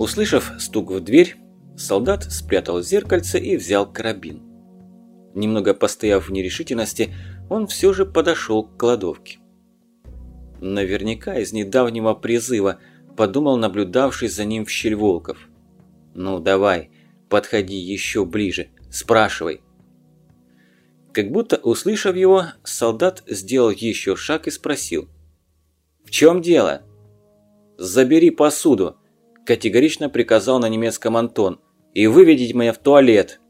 Услышав стук в дверь, солдат спрятал зеркальце и взял карабин. Немного постояв в нерешительности, он все же подошел к кладовке. Наверняка из недавнего призыва, подумал наблюдавший за ним в щель Волков. «Ну давай, подходи еще ближе, спрашивай». Как будто услышав его, солдат сделал еще шаг и спросил. «В чем дело?» «Забери посуду», – категорично приказал на немецком Антон, – «и выведите меня в туалет».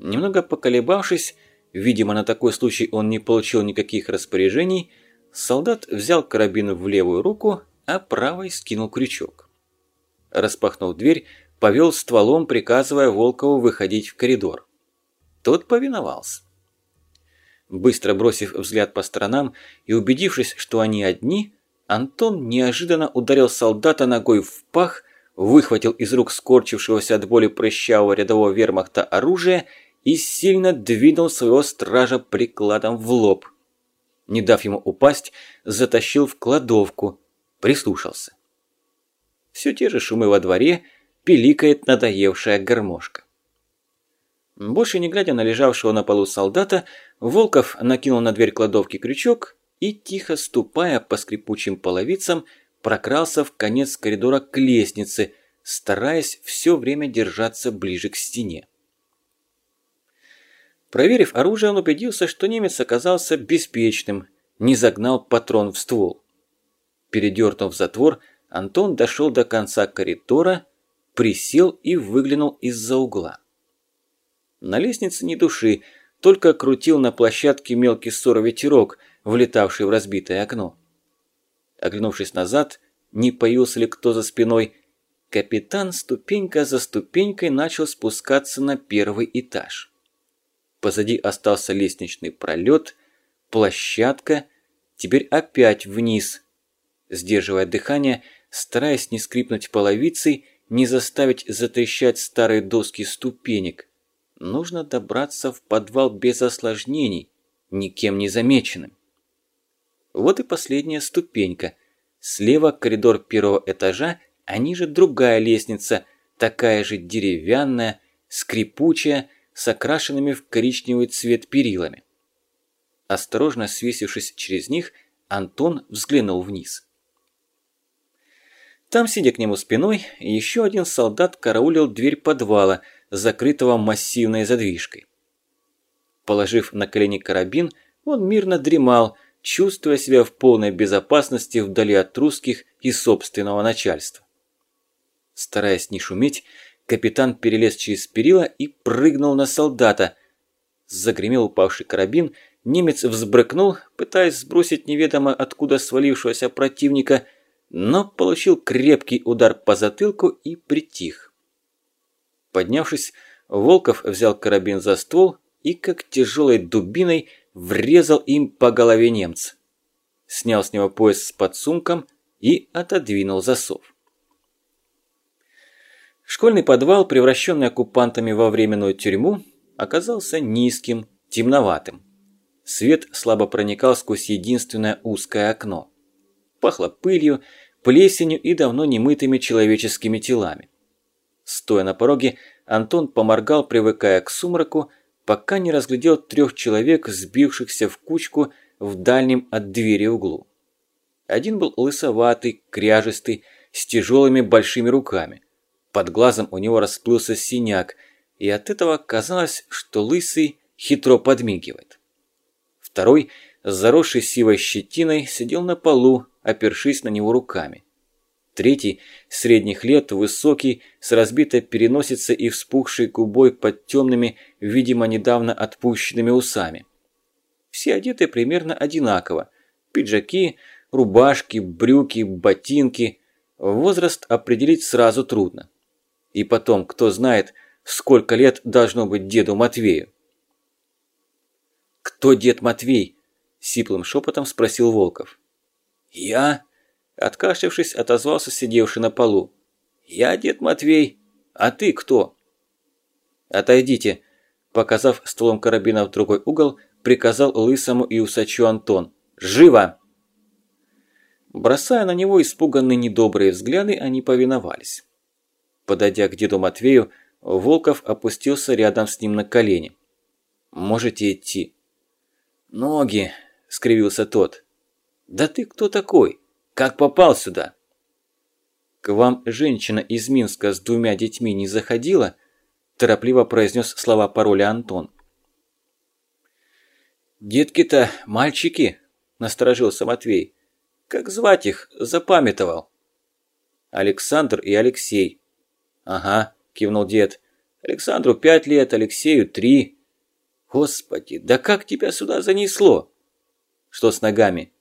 Немного поколебавшись, видимо, на такой случай он не получил никаких распоряжений, солдат взял карабин в левую руку, а правой скинул крючок. Распахнув дверь, повел стволом, приказывая Волкову выходить в коридор. Тот повиновался. Быстро бросив взгляд по сторонам и убедившись, что они одни, Антон неожиданно ударил солдата ногой в пах, выхватил из рук скорчившегося от боли прыщавого рядового вермахта оружие и сильно двинул своего стража прикладом в лоб. Не дав ему упасть, затащил в кладовку, прислушался. Все те же шумы во дворе, пиликает надоевшая гармошка. Больше не глядя на лежавшего на полу солдата, Волков накинул на дверь кладовки крючок и, тихо ступая по скрипучим половицам, прокрался в конец коридора к лестнице, стараясь все время держаться ближе к стене. Проверив оружие, он убедился, что немец оказался беспечным, не загнал патрон в ствол. Передернув затвор, Антон дошел до конца коридора, присел и выглянул из-за угла. На лестнице ни души, только крутил на площадке мелкий ссор ветерок, влетавший в разбитое окно. Оглянувшись назад, не появился ли кто за спиной, капитан ступенька за ступенькой начал спускаться на первый этаж. Позади остался лестничный пролет, площадка, теперь опять вниз. Сдерживая дыхание, стараясь не скрипнуть половицей, не заставить затрещать старые доски ступенек. Нужно добраться в подвал без осложнений, никем не замеченным. Вот и последняя ступенька. Слева коридор первого этажа, а ниже другая лестница, такая же деревянная, скрипучая, с окрашенными в коричневый цвет перилами. Осторожно свесившись через них, Антон взглянул вниз. Там, сидя к нему спиной, еще один солдат караулил дверь подвала, закрытого массивной задвижкой. Положив на колени карабин, он мирно дремал, чувствуя себя в полной безопасности вдали от русских и собственного начальства. Стараясь не шуметь, Капитан перелез через перила и прыгнул на солдата. Загремел упавший карабин, немец взбрыкнул, пытаясь сбросить неведомо откуда свалившегося противника, но получил крепкий удар по затылку и притих. Поднявшись, Волков взял карабин за ствол и как тяжелой дубиной врезал им по голове немца. Снял с него пояс с подсумком и отодвинул засов. Школьный подвал, превращенный оккупантами во временную тюрьму, оказался низким, темноватым. Свет слабо проникал сквозь единственное узкое окно. Пахло пылью, плесенью и давно немытыми человеческими телами. Стоя на пороге, Антон поморгал, привыкая к сумраку, пока не разглядел трех человек, сбившихся в кучку в дальнем от двери углу. Один был лысоватый, кряжистый, с тяжелыми большими руками. Под глазом у него расплылся синяк, и от этого казалось, что лысый хитро подмигивает. Второй, заросший сивой щетиной, сидел на полу, опершись на него руками. Третий, средних лет, высокий, с разбитой переносицей и вспухшей губой под темными, видимо, недавно отпущенными усами. Все одеты примерно одинаково. Пиджаки, рубашки, брюки, ботинки. Возраст определить сразу трудно. И потом, кто знает, сколько лет должно быть деду Матвею. «Кто дед Матвей?» – сиплым шепотом спросил Волков. «Я?» – откашлявшись, отозвался сидевший на полу. «Я дед Матвей. А ты кто?» «Отойдите», – показав стволом карабина в другой угол, приказал лысому и усачу Антон. «Живо!» Бросая на него испуганные недобрые взгляды, они повиновались. Подойдя к деду Матвею, Волков опустился рядом с ним на колени. «Можете идти». «Ноги», – скривился тот. «Да ты кто такой? Как попал сюда?» «К вам женщина из Минска с двумя детьми не заходила?» – торопливо произнес слова пароля Антон. «Детки-то мальчики», – насторожился Матвей. «Как звать их? Запамятовал». «Александр и Алексей». «Ага», – кивнул дед. «Александру пять лет, Алексею три». «Господи, да как тебя сюда занесло?» «Что с ногами?»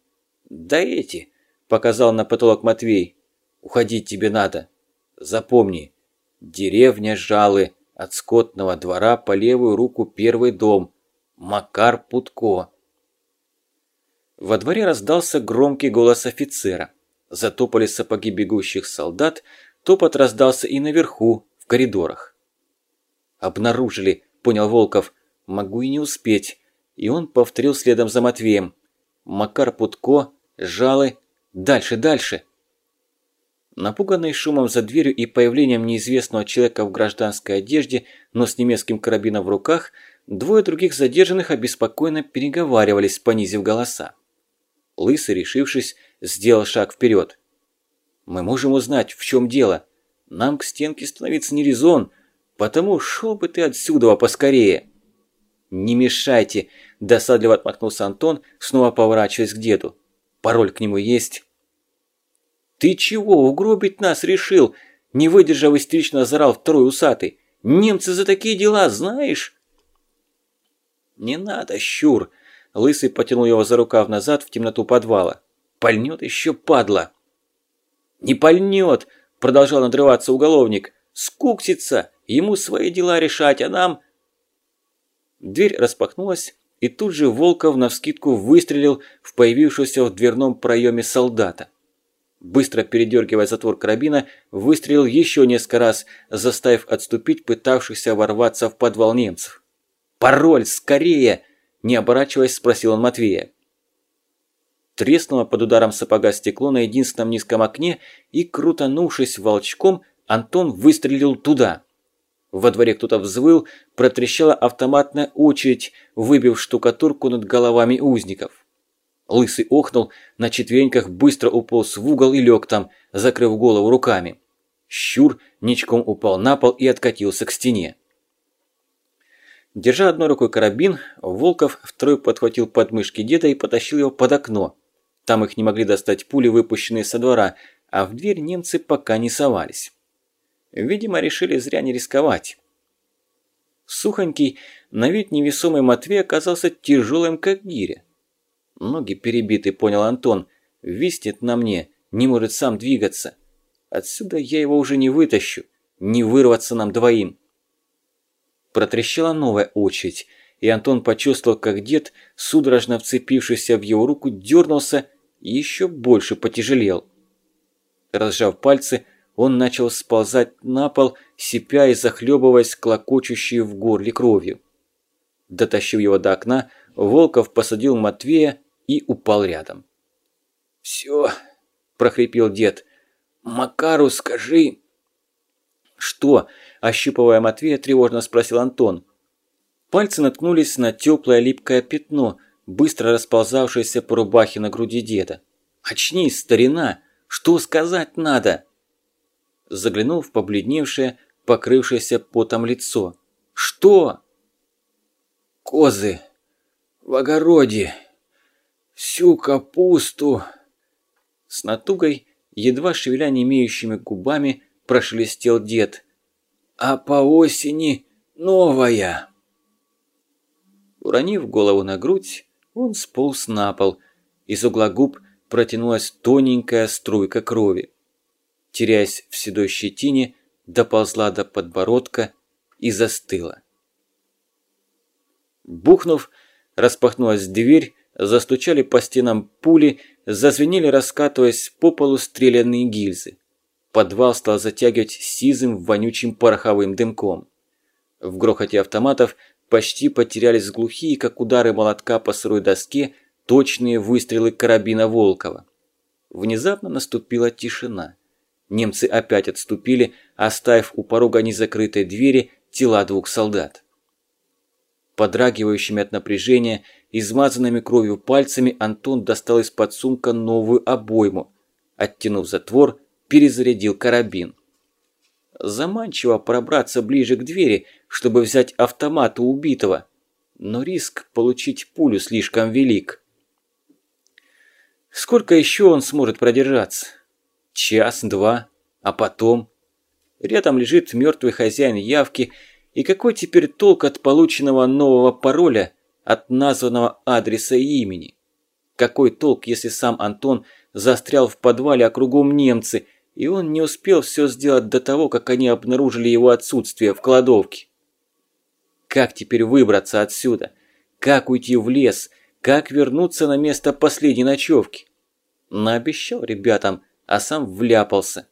«Да эти», – показал на потолок Матвей. «Уходить тебе надо. Запомни, деревня Жалы, от скотного двора по левую руку первый дом, Макар Путко». Во дворе раздался громкий голос офицера. Затопали сапоги бегущих солдат, топот раздался и наверху, в коридорах. «Обнаружили», – понял Волков, – «могу и не успеть». И он повторил следом за Матвеем. Макар Путко, Жалы, дальше, дальше. Напуганный шумом за дверью и появлением неизвестного человека в гражданской одежде, но с немецким карабином в руках, двое других задержанных обеспокоенно переговаривались, понизив голоса. Лысый, решившись, сделал шаг вперед. «Мы можем узнать, в чем дело. Нам к стенке становиться не резон, потому шел бы ты отсюда поскорее». «Не мешайте!» – досадливо отмахнулся Антон, снова поворачиваясь к деду. «Пароль к нему есть?» «Ты чего, угробить нас решил?» Не выдержав, истерично зарал второй усатый. «Немцы за такие дела, знаешь?» «Не надо, щур!» Лысый потянул его за рукав назад в темноту подвала. «Пальнет еще, падла!» «Не пальнет!» – продолжал надрываться уголовник. «Скуксится! Ему свои дела решать, а нам...» Дверь распахнулась, и тут же Волков навскидку выстрелил в появившегося в дверном проеме солдата. Быстро передергивая затвор карабина, выстрелил еще несколько раз, заставив отступить пытавшихся ворваться в подвал немцев. «Пароль, скорее!» Не оборачиваясь, спросил он Матвея. Треснуло под ударом сапога стекло на единственном низком окне, и, крутанувшись волчком, Антон выстрелил туда. Во дворе кто-то взвыл, протрещала автоматная очередь, выбив штукатурку над головами узников. Лысый охнул, на четвереньках быстро уполз в угол и лег там, закрыв голову руками. Щур ничком упал на пол и откатился к стене. Держа одной рукой карабин, Волков второй подхватил подмышки деда и потащил его под окно. Там их не могли достать пули, выпущенные со двора, а в дверь немцы пока не совались. Видимо, решили зря не рисковать. Сухонький, на вид невесомый Матвей оказался тяжелым, как гиря. Ноги перебиты, понял Антон. Виснет на мне, не может сам двигаться. Отсюда я его уже не вытащу, не вырваться нам двоим. Протрещала новая очередь, и Антон почувствовал, как дед, судорожно вцепившийся в его руку, дернулся и еще больше потяжелел. Разжав пальцы, он начал сползать на пол, сипя и захлебываясь клокочущей в горле кровью. Дотащив его до окна, Волков посадил Матвея и упал рядом. «Все», – прохрипел дед, – «Макару скажи». «Что?» Ощупывая Матвея, тревожно спросил Антон. Пальцы наткнулись на теплое липкое пятно, быстро расползавшееся по рубахе на груди деда. «Очнись, старина! Что сказать надо?» Заглянул в побледневшее, покрывшееся потом лицо. «Что?» «Козы! В огороде! Всю капусту!» С натугой, едва шевеля не губами, прошелестел дед а по осени новая. Уронив голову на грудь, он сполз на пол. Из угла губ протянулась тоненькая струйка крови. Теряясь в седой щетине, доползла до подбородка и застыла. Бухнув, распахнулась дверь, застучали по стенам пули, зазвенели, раскатываясь по полу стрелянные гильзы. Подвал стал затягивать сизым вонючим пороховым дымком. В грохоте автоматов почти потерялись глухие, как удары молотка по сырой доске, точные выстрелы карабина Волкова. Внезапно наступила тишина. Немцы опять отступили, оставив у порога незакрытой двери тела двух солдат. Подрагивающими от напряжения, измазанными кровью пальцами Антон достал из-под сумка новую обойму. Оттянув затвор, перезарядил карабин. Заманчиво пробраться ближе к двери, чтобы взять автомат у убитого, но риск получить пулю слишком велик. Сколько еще он сможет продержаться? Час-два, а потом... Рядом лежит мертвый хозяин явки, и какой теперь толк от полученного нового пароля, от названного адреса и имени? Какой толк, если сам Антон застрял в подвале, а кругом немцы, и он не успел все сделать до того, как они обнаружили его отсутствие в кладовке? Как теперь выбраться отсюда? Как уйти в лес? Как вернуться на место последней ночевки? Наобещал ребятам, а сам вляпался.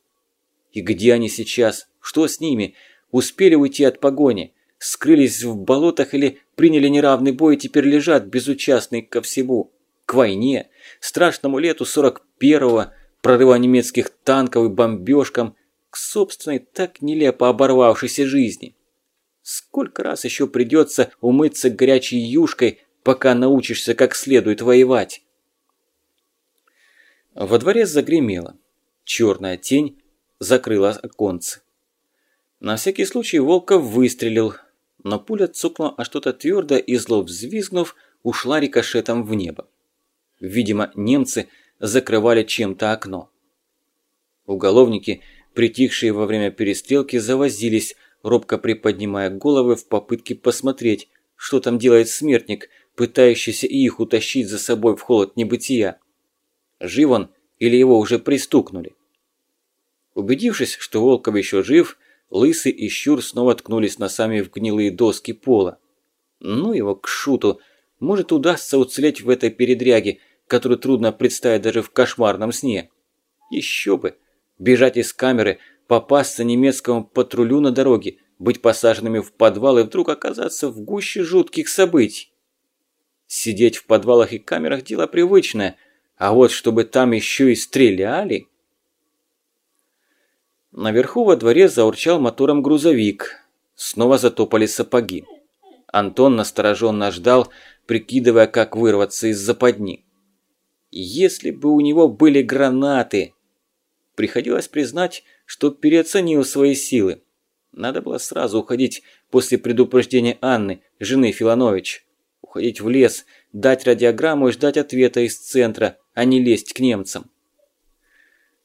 И где они сейчас? Что с ними? Успели уйти от погони? Скрылись в болотах или приняли неравный бой и теперь лежат безучастные ко всему? К войне, страшному лету 41-го, прорыва немецких танков и бомбежкам, к собственной так нелепо оборвавшейся жизни. Сколько раз еще придется умыться горячей юшкой, пока научишься как следует воевать? Во дворе загремело. Черная тень закрыла оконце. На всякий случай Волков выстрелил, но пуля цукнула а что-то твердое и зло взвизгнув, ушла рикошетом в небо. Видимо, немцы закрывали чем-то окно. Уголовники, притихшие во время перестрелки, завозились, робко приподнимая головы в попытке посмотреть, что там делает смертник, пытающийся их утащить за собой в холод небытия. Жив он или его уже пристукнули? Убедившись, что Волков еще жив, Лысый и Щур снова ткнулись носами в гнилые доски пола. Ну его к шуту, может удастся уцелеть в этой передряге, которую трудно представить даже в кошмарном сне. Еще бы! Бежать из камеры – попасться немецкому патрулю на дороге, быть посаженными в подвал и вдруг оказаться в гуще жутких событий. Сидеть в подвалах и камерах – дело привычное, а вот чтобы там еще и стреляли... Наверху во дворе заурчал мотором грузовик. Снова затопали сапоги. Антон настороженно ждал, прикидывая, как вырваться из западни. Если бы у него были гранаты... Приходилось признать, что переоценил свои силы. Надо было сразу уходить после предупреждения Анны, жены Филанович. Уходить в лес, дать радиограмму и ждать ответа из центра, а не лезть к немцам.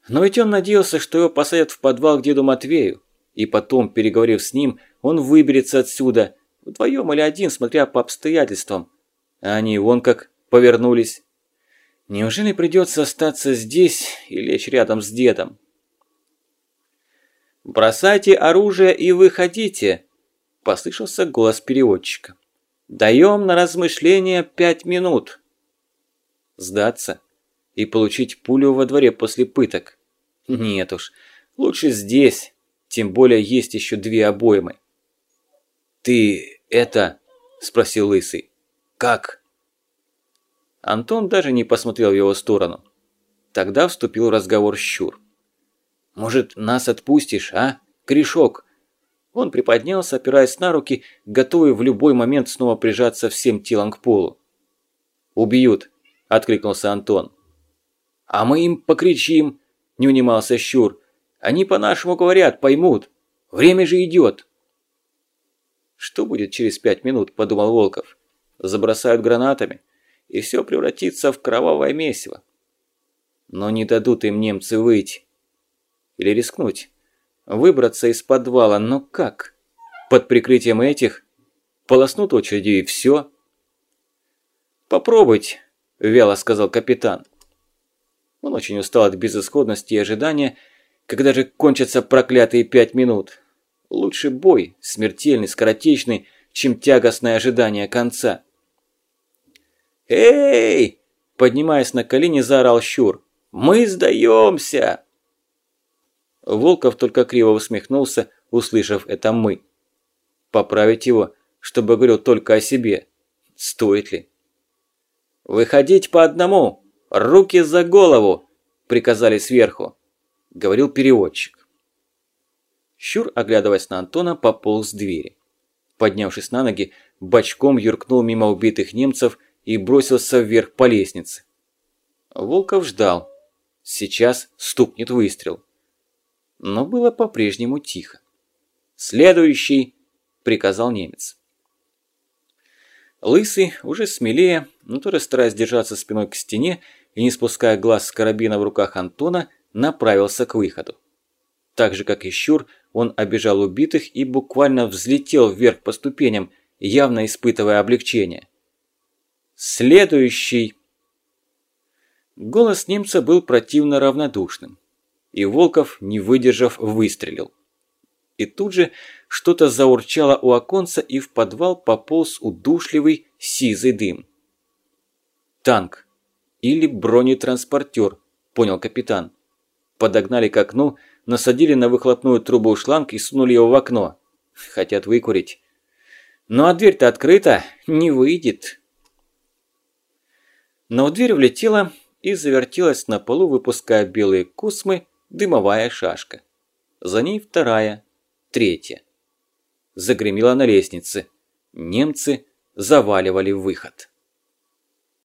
Но ведь он надеялся, что его посадят в подвал к деду Матвею, и потом, переговорив с ним, он выберется отсюда, вдвоем или один, смотря по обстоятельствам. А они вон как повернулись. Неужели придется остаться здесь и лечь рядом с дедом? «Бросайте оружие и выходите!» – послышался голос переводчика. «Даем на размышление пять минут!» Сдаться и получить пулю во дворе после пыток? Нет уж, лучше здесь, тем более есть еще две обоймы. «Ты это...» – спросил Лысый. «Как?» Антон даже не посмотрел в его сторону. Тогда вступил разговор Щур. Может, нас отпустишь, а, Кришок?» Он приподнялся, опираясь на руки, готовый в любой момент снова прижаться всем телом к полу. «Убьют!» – откликнулся Антон. «А мы им покричим!» – не унимался Щур. «Они по-нашему говорят, поймут. Время же идет!» «Что будет через пять минут?» – подумал Волков. «Забросают гранатами, и все превратится в кровавое месиво. Но не дадут им немцы выйти. Или рискнуть? Выбраться из подвала, но как? Под прикрытием этих? Полоснут очередью и все? «Попробуйте», – вяло сказал капитан. Он очень устал от безысходности и ожидания, когда же кончатся проклятые пять минут. Лучше бой, смертельный, скоротечный, чем тягостное ожидание конца. «Эй!» – поднимаясь на колени, заорал Щур. «Мы сдаемся!» Волков только криво усмехнулся, услышав это «мы». Поправить его, чтобы говорил только о себе. Стоит ли? «Выходить по одному! Руки за голову!» – приказали сверху. говорил переводчик. Щур, оглядываясь на Антона, пополз двери. Поднявшись на ноги, бочком юркнул мимо убитых немцев и бросился вверх по лестнице. Волков ждал. Сейчас стукнет выстрел. Но было по-прежнему тихо. «Следующий!» – приказал немец. Лысый, уже смелее, но тоже стараясь держаться спиной к стене и не спуская глаз с карабина в руках Антона, направился к выходу. Так же, как и Щур, он обижал убитых и буквально взлетел вверх по ступеням, явно испытывая облегчение. «Следующий!» Голос немца был противно равнодушным, и Волков, не выдержав, выстрелил. И тут же что-то заурчало у оконца, и в подвал пополз удушливый сизый дым. «Танк! Или бронетранспортер», – понял капитан. Подогнали к окну, насадили на выхлопную трубу шланг и сунули его в окно. Хотят выкурить. Ну а дверь-то открыта, не выйдет. Но в дверь влетела и завертелась на полу, выпуская белые кусмы, дымовая шашка. За ней вторая, третья. Загремела на лестнице. Немцы заваливали выход.